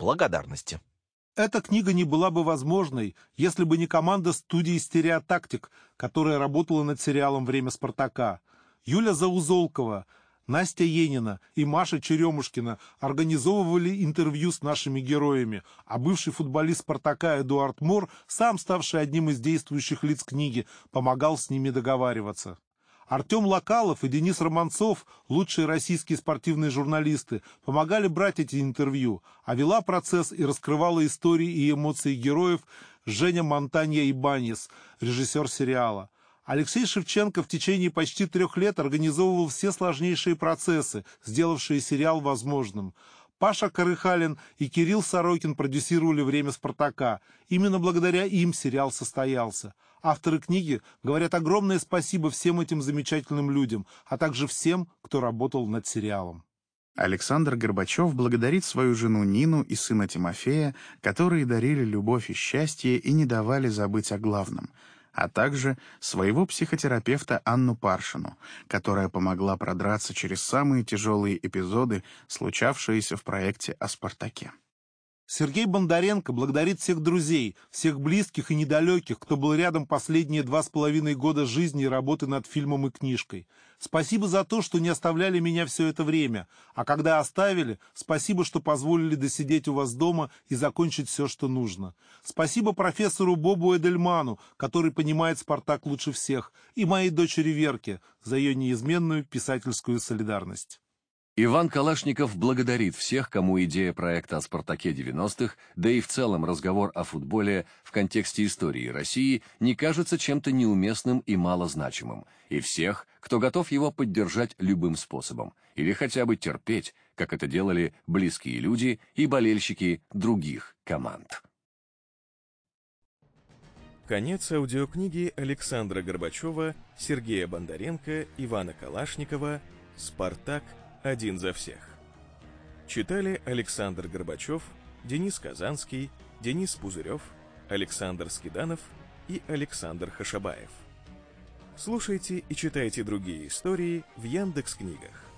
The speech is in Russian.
благодарности. Эта книга не была бы возможной, если бы не команда студии «Стереотактик», которая работала над сериалом «Время Спартака». Юля Заузолкова, Настя Енина и Маша Черемушкина организовывали интервью с нашими героями, а бывший футболист «Спартака» Эдуард Мор, сам ставший одним из действующих лиц книги, помогал с ними договариваться. Артем Локалов и Денис Романцов, лучшие российские спортивные журналисты, помогали брать эти интервью, а вела процесс и раскрывала истории и эмоции героев Женя Монтанья Ибанис, режиссер сериала. Алексей Шевченко в течение почти трех лет организовывал все сложнейшие процессы, сделавшие сериал возможным. Паша Карыхалин и Кирилл Сорокин продюсировали «Время Спартака». Именно благодаря им сериал состоялся. Авторы книги говорят огромное спасибо всем этим замечательным людям, а также всем, кто работал над сериалом. Александр Горбачев благодарит свою жену Нину и сына Тимофея, которые дарили любовь и счастье и не давали забыть о главном — а также своего психотерапевта Анну Паршину, которая помогла продраться через самые тяжелые эпизоды, случавшиеся в проекте о «Спартаке». Сергей Бондаренко благодарит всех друзей, всех близких и недалеких, кто был рядом последние два с половиной года жизни и работы над фильмом и книжкой. Спасибо за то, что не оставляли меня все это время, а когда оставили, спасибо, что позволили досидеть у вас дома и закончить все, что нужно. Спасибо профессору Бобу Эдельману, который понимает «Спартак» лучше всех, и моей дочери Верке за ее неизменную писательскую солидарность. Иван Калашников благодарит всех, кому идея проекта о «Спартаке 90-х», да и в целом разговор о футболе в контексте истории России не кажется чем-то неуместным и малозначимым, и всех, кто готов его поддержать любым способом, или хотя бы терпеть, как это делали близкие люди и болельщики других команд. Конец аудиокниги Александра Горбачева, Сергея Бондаренко, Ивана Калашникова «Спартак один за всех. Читали Александр Горбачев, Денис Казанский, Денис Пузырев, Александр Скиданов и Александр Хашабаев. Слушайте и читайте другие истории в Яндекс книгах.